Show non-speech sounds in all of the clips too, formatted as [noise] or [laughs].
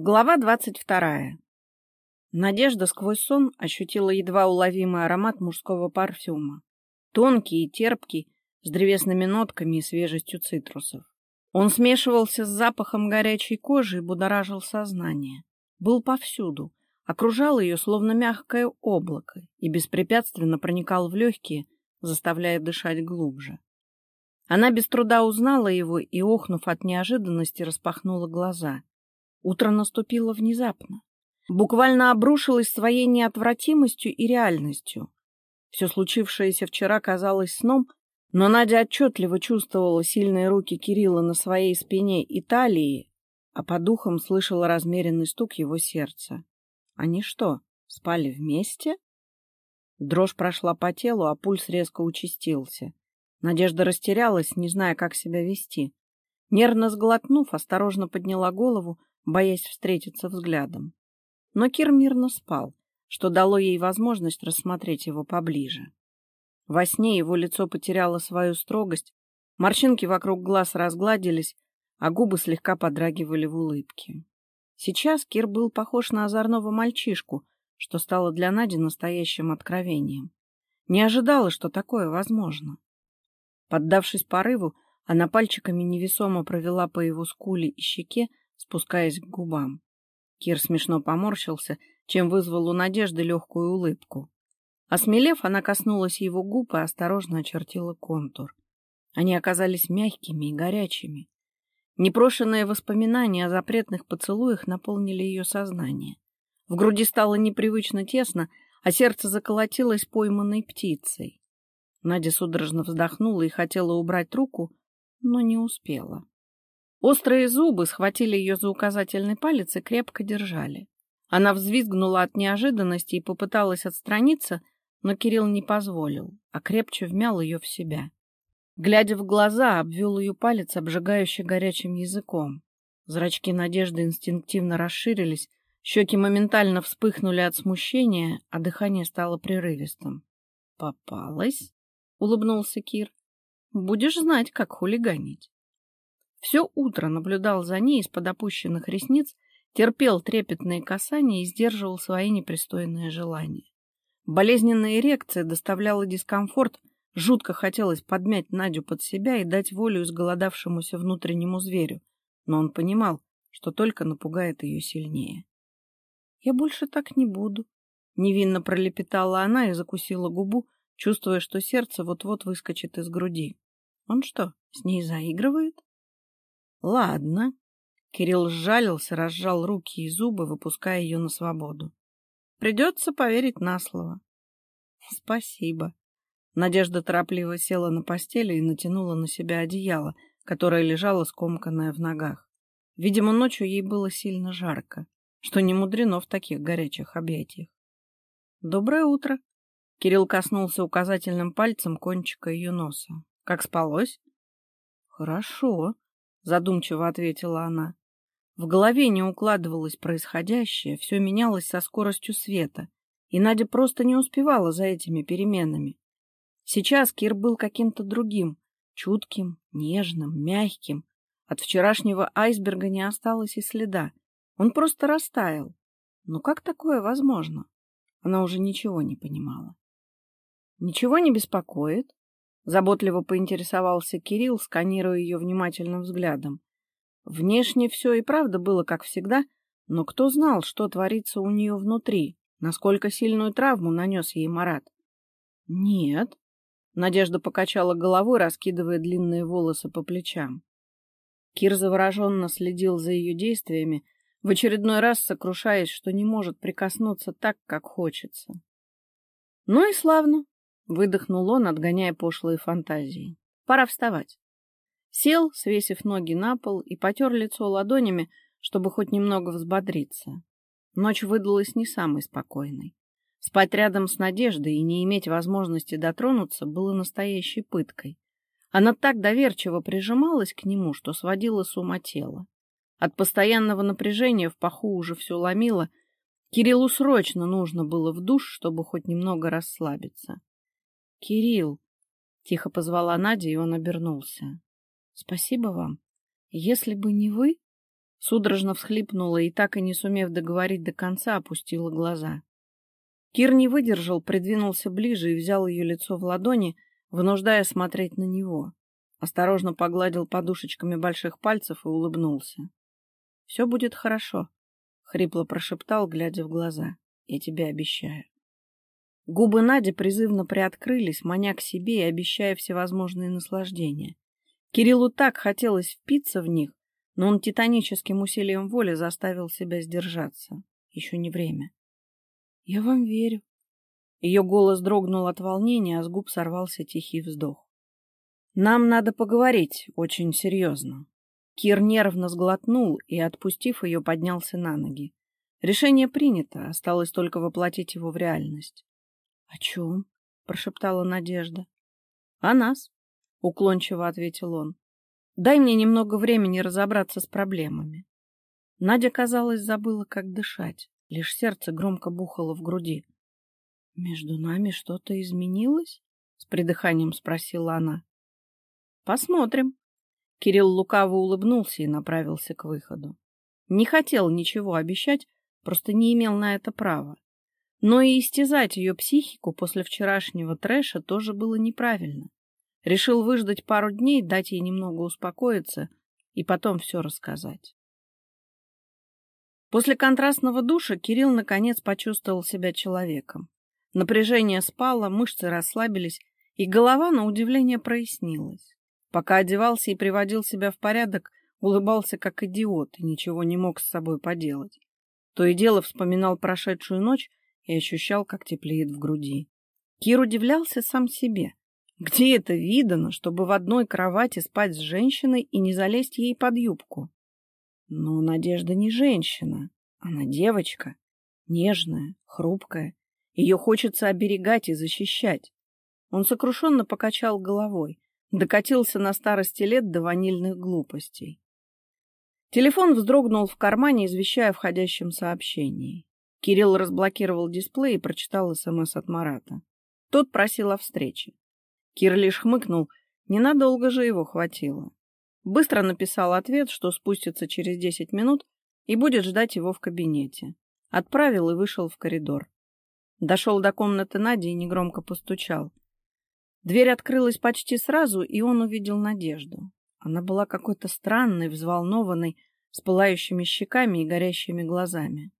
Глава двадцать вторая. Надежда сквозь сон ощутила едва уловимый аромат мужского парфюма. Тонкий и терпкий, с древесными нотками и свежестью цитрусов. Он смешивался с запахом горячей кожи и будоражил сознание. Был повсюду, окружал ее словно мягкое облако и беспрепятственно проникал в легкие, заставляя дышать глубже. Она без труда узнала его и, охнув от неожиданности, распахнула глаза — Утро наступило внезапно. Буквально обрушилось своей неотвратимостью и реальностью. Все случившееся вчера казалось сном, но Надя отчетливо чувствовала сильные руки Кирилла на своей спине и талии, а по духам слышала размеренный стук его сердца. Они что, спали вместе? Дрожь прошла по телу, а пульс резко участился. Надежда растерялась, не зная, как себя вести. Нервно сглотнув, осторожно подняла голову, боясь встретиться взглядом. Но Кир мирно спал, что дало ей возможность рассмотреть его поближе. Во сне его лицо потеряло свою строгость, морщинки вокруг глаз разгладились, а губы слегка подрагивали в улыбке. Сейчас Кир был похож на озорного мальчишку, что стало для Нади настоящим откровением. Не ожидала, что такое возможно. Поддавшись порыву, она пальчиками невесомо провела по его скуле и щеке, спускаясь к губам. Кир смешно поморщился, чем вызвал у Надежды легкую улыбку. Осмелев, она коснулась его губ и осторожно очертила контур. Они оказались мягкими и горячими. Непрошенные воспоминания о запретных поцелуях наполнили ее сознание. В груди стало непривычно тесно, а сердце заколотилось пойманной птицей. Надя судорожно вздохнула и хотела убрать руку, но не успела. Острые зубы схватили ее за указательный палец и крепко держали. Она взвизгнула от неожиданности и попыталась отстраниться, но Кирилл не позволил, а крепче вмял ее в себя. Глядя в глаза, обвел ее палец обжигающе горячим языком. Зрачки Надежды инстинктивно расширились, щеки моментально вспыхнули от смущения, а дыхание стало прерывистым. «Попалась?» — улыбнулся Кир. «Будешь знать, как хулиганить». Все утро наблюдал за ней из-под опущенных ресниц, терпел трепетные касания и сдерживал свои непристойные желания. Болезненная эрекция доставляла дискомфорт, жутко хотелось подмять Надю под себя и дать волю изголодавшемуся внутреннему зверю, но он понимал, что только напугает ее сильнее. «Я больше так не буду», — невинно пролепетала она и закусила губу, чувствуя, что сердце вот-вот выскочит из груди. «Он что, с ней заигрывает?» Ладно. Кирилл сжалился, разжал руки и зубы, выпуская ее на свободу. Придется поверить на слово. [laughs] Спасибо. Надежда торопливо села на постели и натянула на себя одеяло, которое лежало скомканное в ногах. Видимо, ночью ей было сильно жарко, что не мудрено в таких горячих объятиях. «Доброе утро!» Кирилл коснулся указательным пальцем кончика ее носа. «Как спалось?» «Хорошо», задумчиво ответила она. В голове не укладывалось происходящее, все менялось со скоростью света, и Надя просто не успевала за этими переменами. Сейчас Кир был каким-то другим, чутким, нежным, мягким. От вчерашнего айсберга не осталось и следа. Он просто растаял. Но как такое возможно? Она уже ничего не понимала. Ничего не беспокоит? Заботливо поинтересовался Кирилл, сканируя ее внимательным взглядом. Внешне все и правда было как всегда, но кто знал, что творится у нее внутри, насколько сильную травму нанес ей Марат? Нет. Надежда покачала головой, раскидывая длинные волосы по плечам. Кир завороженно следил за ее действиями, в очередной раз сокрушаясь, что не может прикоснуться так, как хочется. Ну и славно. Выдохнул он, отгоняя пошлые фантазии. Пора вставать. Сел, свесив ноги на пол, и потер лицо ладонями, чтобы хоть немного взбодриться. Ночь выдалась не самой спокойной. Спать рядом с Надеждой и не иметь возможности дотронуться было настоящей пыткой. Она так доверчиво прижималась к нему, что сводила с ума тело. От постоянного напряжения в паху уже все ломило. Кириллу срочно нужно было в душ, чтобы хоть немного расслабиться. «Кирилл!» — тихо позвала Надя, и он обернулся. «Спасибо вам. Если бы не вы...» Судорожно всхлипнула и, так и не сумев договорить до конца, опустила глаза. Кир не выдержал, придвинулся ближе и взял ее лицо в ладони, вынуждая смотреть на него. Осторожно погладил подушечками больших пальцев и улыбнулся. — Все будет хорошо, — хрипло прошептал, глядя в глаза. — Я тебе обещаю. Губы Нади призывно приоткрылись, маня к себе и обещая всевозможные наслаждения. Кириллу так хотелось впиться в них, но он титаническим усилием воли заставил себя сдержаться. Еще не время. — Я вам верю. Ее голос дрогнул от волнения, а с губ сорвался тихий вздох. Нам надо поговорить очень серьезно. Кир нервно сглотнул и, отпустив ее, поднялся на ноги. Решение принято, осталось только воплотить его в реальность. — О чем? — прошептала Надежда. — О нас, — уклончиво ответил он. — Дай мне немного времени разобраться с проблемами. Надя, казалось, забыла, как дышать, лишь сердце громко бухало в груди. — Между нами что-то изменилось? — с придыханием спросила она. Посмотрим. Кирилл лукаво улыбнулся и направился к выходу. Не хотел ничего обещать, просто не имел на это права. Но и истязать ее психику после вчерашнего трэша тоже было неправильно. Решил выждать пару дней, дать ей немного успокоиться и потом все рассказать. После контрастного душа Кирилл наконец почувствовал себя человеком. Напряжение спало, мышцы расслабились, и голова, на удивление, прояснилась. Пока одевался и приводил себя в порядок, улыбался как идиот и ничего не мог с собой поделать. То и дело вспоминал прошедшую ночь и ощущал, как теплеет в груди. Кир удивлялся сам себе. Где это видано, чтобы в одной кровати спать с женщиной и не залезть ей под юбку? Но Надежда не женщина, она девочка, нежная, хрупкая. Ее хочется оберегать и защищать. Он сокрушенно покачал головой. Докатился на старости лет до ванильных глупостей. Телефон вздрогнул в кармане, извещая о входящем сообщении. Кирилл разблокировал дисплей и прочитал СМС от Марата. Тот просил о встрече. Кир лишь хмыкнул, ненадолго же его хватило. Быстро написал ответ, что спустится через десять минут и будет ждать его в кабинете. Отправил и вышел в коридор. Дошел до комнаты Нади и негромко постучал. Дверь открылась почти сразу, и он увидел Надежду. Она была какой-то странной, взволнованной, с пылающими щеками и горящими глазами. —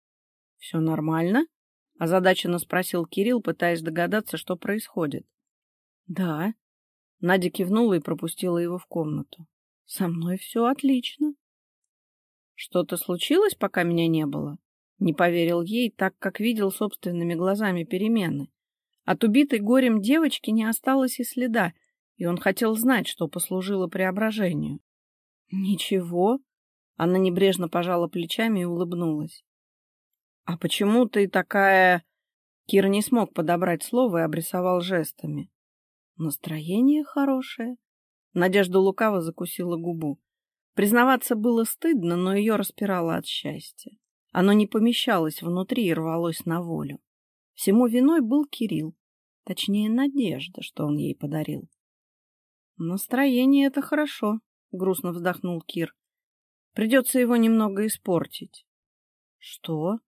Все нормально? — озадаченно спросил Кирилл, пытаясь догадаться, что происходит. — Да. Надя кивнула и пропустила его в комнату. — Со мной все отлично. — Что-то случилось, пока меня не было? Не поверил ей, так как видел собственными глазами перемены. От убитой горем девочки не осталось и следа, и он хотел знать, что послужило преображению. «Ничего», — она небрежно пожала плечами и улыбнулась. «А почему ты такая...» Кир не смог подобрать слово и обрисовал жестами. «Настроение хорошее». Надежда лукаво закусила губу. Признаваться было стыдно, но ее распирало от счастья. Оно не помещалось внутри и рвалось на волю. Всему виной был Кирилл. Точнее, надежда, что он ей подарил. «Настроение — это хорошо», — грустно вздохнул Кир. «Придется его немного испортить». «Что?»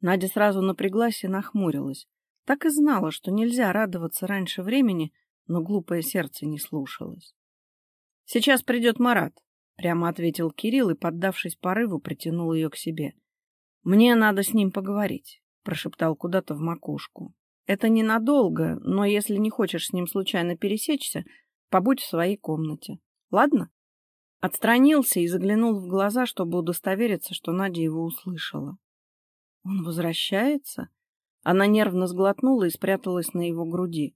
Надя сразу напряглась и нахмурилась. Так и знала, что нельзя радоваться раньше времени, но глупое сердце не слушалось. «Сейчас придет Марат», — прямо ответил Кирилл и, поддавшись порыву, притянул ее к себе. «Мне надо с ним поговорить», — прошептал куда-то в макушку. Это ненадолго, но если не хочешь с ним случайно пересечься, побудь в своей комнате. Ладно? Отстранился и заглянул в глаза, чтобы удостовериться, что Надя его услышала. Он возвращается? Она нервно сглотнула и спряталась на его груди.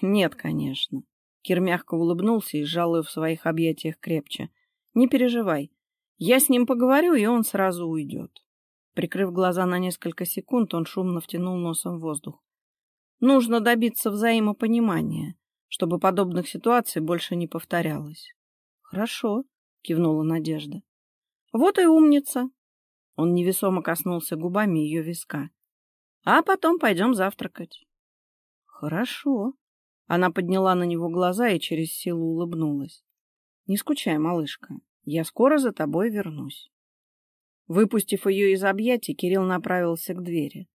Нет, конечно. Кир мягко улыбнулся и сжал ее в своих объятиях крепче. Не переживай. Я с ним поговорю, и он сразу уйдет. Прикрыв глаза на несколько секунд, он шумно втянул носом воздух. Нужно добиться взаимопонимания, чтобы подобных ситуаций больше не повторялось. — Хорошо, — кивнула Надежда. — Вот и умница. Он невесомо коснулся губами ее виска. — А потом пойдем завтракать. — Хорошо. Она подняла на него глаза и через силу улыбнулась. — Не скучай, малышка. Я скоро за тобой вернусь. Выпустив ее из объятий, Кирилл направился к двери.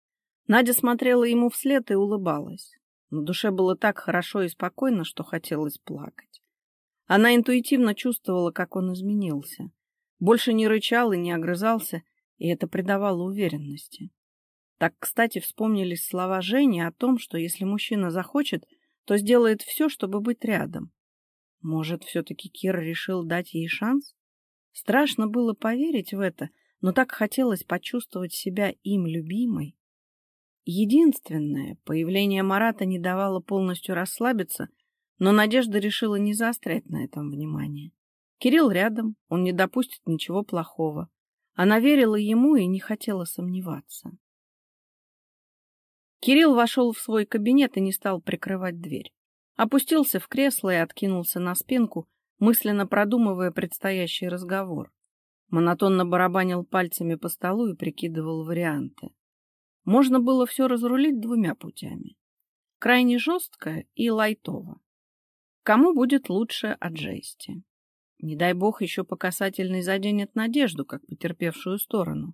Надя смотрела ему вслед и улыбалась. На душе было так хорошо и спокойно, что хотелось плакать. Она интуитивно чувствовала, как он изменился. Больше не рычал и не огрызался, и это придавало уверенности. Так, кстати, вспомнились слова Жени о том, что если мужчина захочет, то сделает все, чтобы быть рядом. Может, все-таки Кир решил дать ей шанс? Страшно было поверить в это, но так хотелось почувствовать себя им любимой. Единственное, появление Марата не давало полностью расслабиться, но Надежда решила не заострять на этом внимание. Кирилл рядом, он не допустит ничего плохого. Она верила ему и не хотела сомневаться. Кирилл вошел в свой кабинет и не стал прикрывать дверь. Опустился в кресло и откинулся на спинку, мысленно продумывая предстоящий разговор. Монотонно барабанил пальцами по столу и прикидывал варианты. Можно было все разрулить двумя путями. Крайне жестко и лайтово. Кому будет лучше от жести? Не дай бог еще по касательной заденет надежду, как потерпевшую сторону.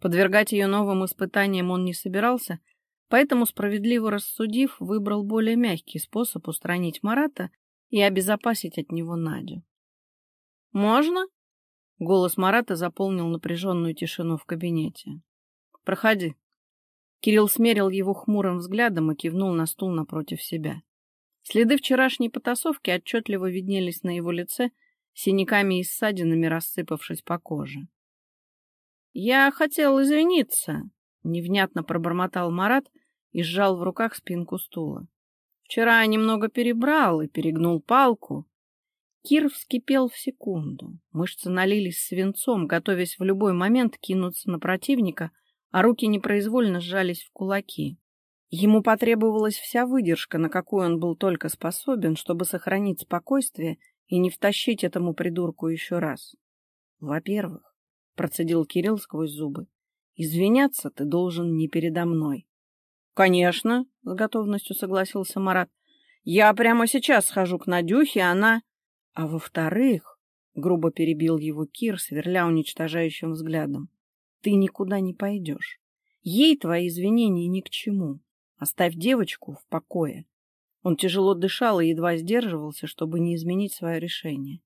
Подвергать ее новым испытаниям он не собирался — Поэтому, справедливо рассудив, выбрал более мягкий способ устранить Марата и обезопасить от него Надю. «Можно?» — голос Марата заполнил напряженную тишину в кабинете. «Проходи». Кирилл смерил его хмурым взглядом и кивнул на стул напротив себя. Следы вчерашней потасовки отчетливо виднелись на его лице, синяками и ссадинами рассыпавшись по коже. «Я хотел извиниться», — невнятно пробормотал Марат, и сжал в руках спинку стула. Вчера немного перебрал и перегнул палку. Кир вскипел в секунду. Мышцы налились свинцом, готовясь в любой момент кинуться на противника, а руки непроизвольно сжались в кулаки. Ему потребовалась вся выдержка, на какую он был только способен, чтобы сохранить спокойствие и не втащить этому придурку еще раз. Во-первых, процедил Кирилл сквозь зубы, извиняться ты должен не передо мной, «Конечно», — с готовностью согласился Марат. «Я прямо сейчас схожу к Надюхе, она...» «А во-вторых», — грубо перебил его Кир, сверля уничтожающим взглядом, «ты никуда не пойдешь. Ей твои извинения ни к чему. Оставь девочку в покое». Он тяжело дышал и едва сдерживался, чтобы не изменить свое решение.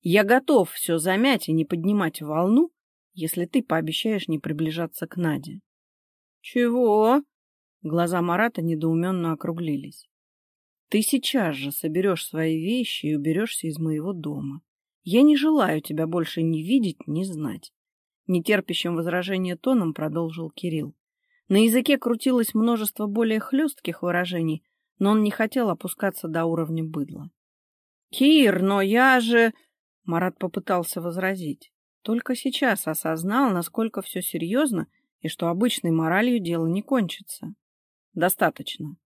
«Я готов все замять и не поднимать волну, если ты пообещаешь не приближаться к Наде». «Чего?» Глаза Марата недоуменно округлились. «Ты сейчас же соберешь свои вещи и уберешься из моего дома. Я не желаю тебя больше ни видеть, ни знать». Нетерпящим возражения тоном продолжил Кирилл. На языке крутилось множество более хлестких выражений, но он не хотел опускаться до уровня быдла. «Кир, но я же...» Марат попытался возразить. Только сейчас осознал, насколько все серьезно и что обычной моралью дело не кончится. Достаточно.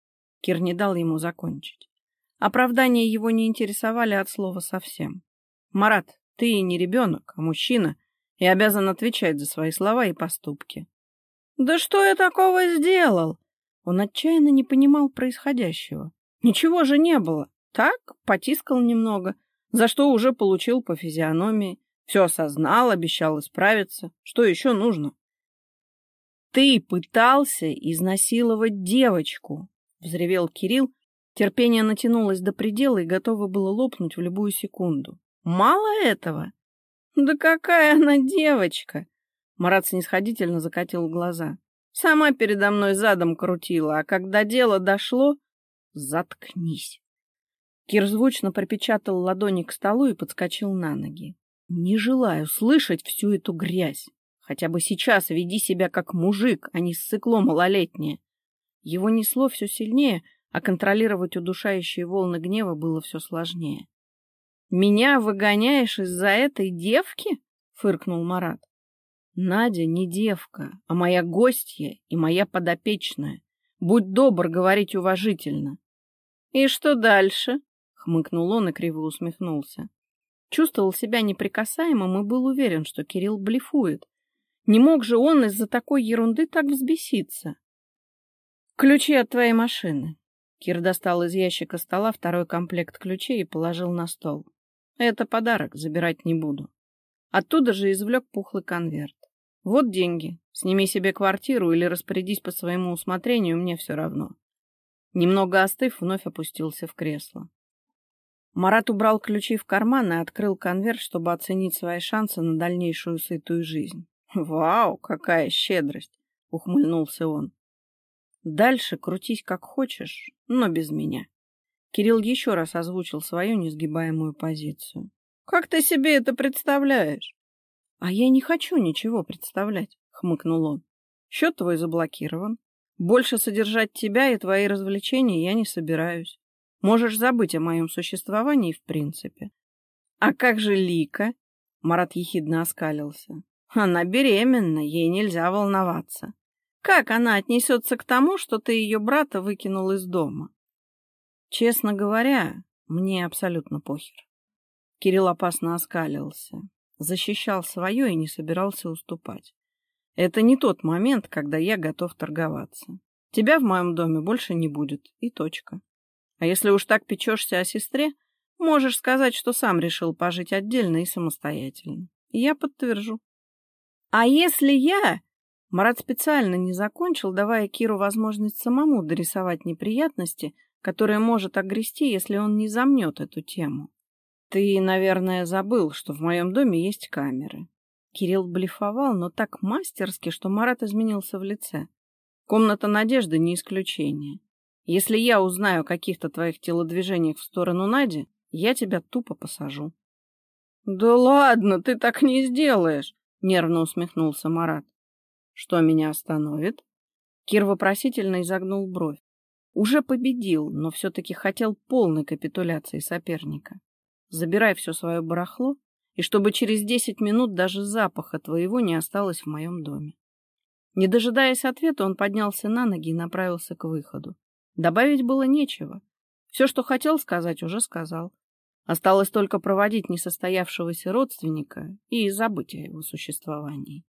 Кир не дал ему закончить. Оправдания его не интересовали от слова совсем. Марат, ты не ребенок, а мужчина, и обязан отвечать за свои слова и поступки. Да что я такого сделал? Он отчаянно не понимал происходящего. Ничего же не было. Так, потискал немного, за что уже получил по физиономии. Все осознал, обещал исправиться. Что еще нужно? Ты пытался изнасиловать девочку, взревел Кирилл. Терпение натянулось до предела и готово было лопнуть в любую секунду. Мало этого? Да какая она девочка! Марат снисходительно закатил глаза. Сама передо мной задом крутила, а когда дело дошло... Заткнись. Кир звучно припечатал ладони к столу и подскочил на ноги. Не желаю слышать всю эту грязь. Хотя бы сейчас веди себя как мужик, а не ссыкло малолетнее. Его несло все сильнее, а контролировать удушающие волны гнева было все сложнее. «Меня выгоняешь из-за этой девки?» — фыркнул Марат. «Надя не девка, а моя гостья и моя подопечная. Будь добр говорить уважительно». «И что дальше?» — хмыкнул он и криво усмехнулся. Чувствовал себя неприкасаемым и был уверен, что Кирилл блефует, не мог же он из-за такой ерунды так взбеситься. «Ключи от твоей машины». Кир достал из ящика стола второй комплект ключей и положил на стол. «Это подарок, забирать не буду». Оттуда же извлек пухлый конверт. Вот деньги. Сними себе квартиру или распорядись по своему усмотрению, мне все равно. Немного остыв, вновь опустился в кресло. Марат убрал ключи в карман и открыл конверт, чтобы оценить свои шансы на дальнейшую сытую жизнь. «Вау, какая щедрость!» — ухмыльнулся он. «Дальше крутись как хочешь, но без меня». Кирилл еще раз озвучил свою несгибаемую позицию. «Как ты себе это представляешь?» «А я не хочу ничего представлять», — хмыкнул он. «Счет твой заблокирован. Больше содержать тебя и твои развлечения я не собираюсь. Можешь забыть о моем существовании в принципе. А как же Лика? Марат ехидно оскалился. Она беременна, ей нельзя волноваться. Как она отнесется к тому, что ты ее брата выкинул из дома? Честно говоря, мне абсолютно похер. Кирилл опасно оскалился. Защищал свое и не собирался уступать. Это не тот момент, когда я готов торговаться. Тебя в моем доме больше не будет, и точка. А если уж так печешься о сестре, можешь сказать, что сам решил пожить отдельно и самостоятельно. я подтвержу. А если я... Марат специально не закончил, давая Киру возможность самому дорисовать неприятности, которые может огрести, если он не замнет эту тему. Ты, наверное, забыл, что в моем доме есть камеры. Кирилл блефовал, но так мастерски, что Марат изменился в лице. Комната Надежды не исключение. Если я узнаю о каких-то твоих телодвижениях в сторону Нади, я тебя тупо посажу. — Да ладно, ты так не сделаешь, — нервно усмехнулся Марат. — Что меня остановит? Кир вопросительно изогнул бровь. Уже победил, но все-таки хотел полной капитуляции соперника. Забирай все свое барахло, и чтобы через десять минут даже запаха твоего не осталось в моем доме. Не дожидаясь ответа, он поднялся на ноги и направился к выходу. Добавить было нечего. Все, что хотел сказать, уже сказал. Осталось только проводить несостоявшегося родственника и забыть о его существовании.